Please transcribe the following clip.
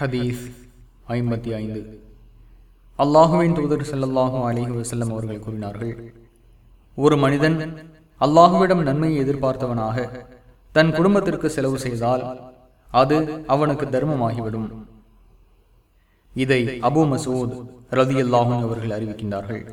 ஹதீஸ் ஐம்பத்தி ஐந்து. அல்லாஹுவின் தூதர் செல்லல்லாஹும் அலிஹி வசல்லம் அவர்கள் கூறினார்கள் ஒரு மனிதன் அல்லாஹுவிடம் நன்மையை எதிர்பார்த்தவனாக தன் குடும்பத்திற்கு செலவு செய்தால் அது அவனுக்கு தர்மமாகிவிடும். இதை அபு மசூத் ரதியல்லாஹும் அவர்கள் அறிவிக்கின்றார்கள்.